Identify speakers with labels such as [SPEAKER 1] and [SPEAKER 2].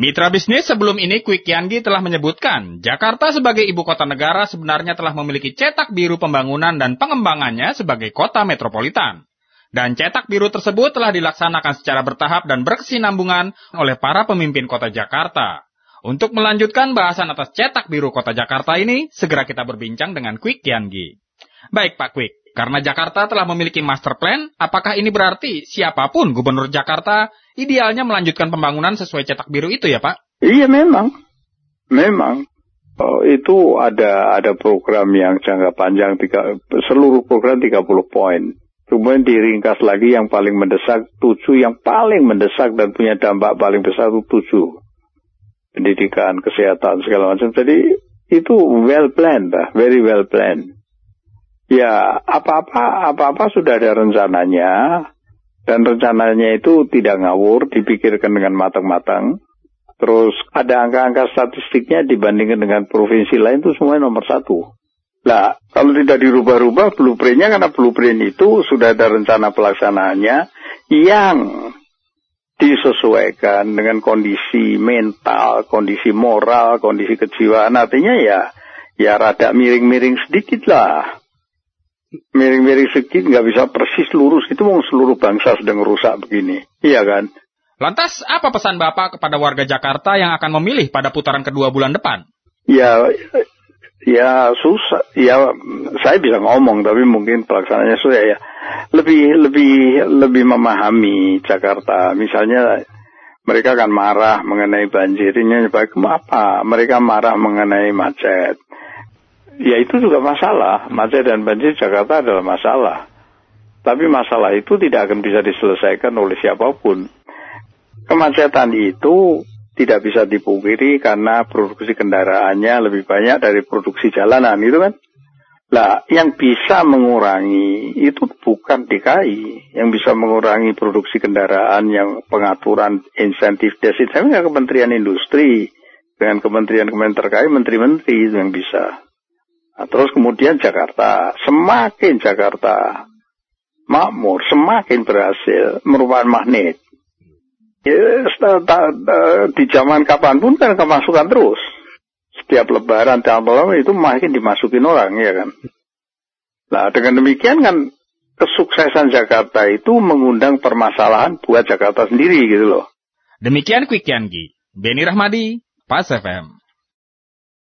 [SPEAKER 1] Mitra bisnis sebelum ini Quick Yandi telah menyebutkan, Jakarta sebagai ibu kota negara sebenarnya telah memiliki cetak biru pembangunan dan pengembangannya sebagai kota metropolitan. Dan cetak biru tersebut telah dilaksanakan secara bertahap dan berkesinambungan oleh para pemimpin kota Jakarta. Untuk melanjutkan bahasan atas cetak biru kota Jakarta ini, segera kita berbincang dengan Quick Yandi. Baik Pak Quick, karena Jakarta telah memiliki master plan, apakah ini berarti siapa pun gubernur Jakarta idealnya melanjutkan pembangunan sesuai cetak biru itu ya Pak?
[SPEAKER 2] Iya memang, memang. Oh, itu ada ada program yang jangka panjang tiga, seluruh program 30 poin. Kemudian diringkas lagi yang paling mendesak tujuh, yang paling mendesak dan punya dampak paling besar itu tujuh. Pendidikan, kesehatan, segala macam. Jadi itu well planned, very well planned. Ya, apa-apa apa-apa sudah ada rencananya dan rencananya itu tidak ngawur, dipikirkan dengan matang-matang. Terus ada angka-angka statistiknya dibandingkan dengan provinsi lain itu semuanya nomor satu. Nah, kalau tidak dirubah-rubah blueprintnya karena blueprint itu sudah ada rencana pelaksanaannya yang disesuaikan dengan kondisi mental, kondisi moral, kondisi kejiwaan. Artinya ya, ya rada miring-miring sedikit lah miring-miring sedikit nggak bisa persis lurus. Itu mau seluruh bangsa sedang rusak begini. Iya kan?
[SPEAKER 1] Lantas apa pesan bapak kepada warga Jakarta yang akan memilih pada putaran kedua bulan depan?
[SPEAKER 2] Ya ya susah. Ya saya bisa ngomong tapi mungkin pelaksananya susah ya. Lebih lebih lebih memahami Jakarta. Misalnya mereka akan marah mengenai banjir. Ini apa? Mereka marah mengenai macet ya itu juga masalah. Macet dan banjir Jakarta adalah masalah. Tapi masalah itu tidak akan bisa diselesaikan oleh siapa pun. Kemacetan itu tidak bisa dipungkiri karena produksi kendaraannya lebih banyak dari produksi jalanan, itu kan? Lah, yang bisa mengurangi itu bukan DKI, yang bisa mengurangi produksi kendaraan yang pengaturan insentif desit, saya Kementerian Industri dengan kementerian-kementerian terkait, menteri-menteri yang bisa. Nah, terus kemudian Jakarta, semakin Jakarta makmur, semakin berhasil merupakan magnet. Ya, di zaman kapan pun kan kemasukan terus. Setiap lebaran, tahun itu makin dimasukin orang, ya kan. Nah, dengan demikian kan kesuksesan Jakarta itu mengundang permasalahan buat Jakarta sendiri gitu loh.
[SPEAKER 1] Demikian Quick Yanggi, Beni Rahmadi, Pas FM.